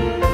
Bye.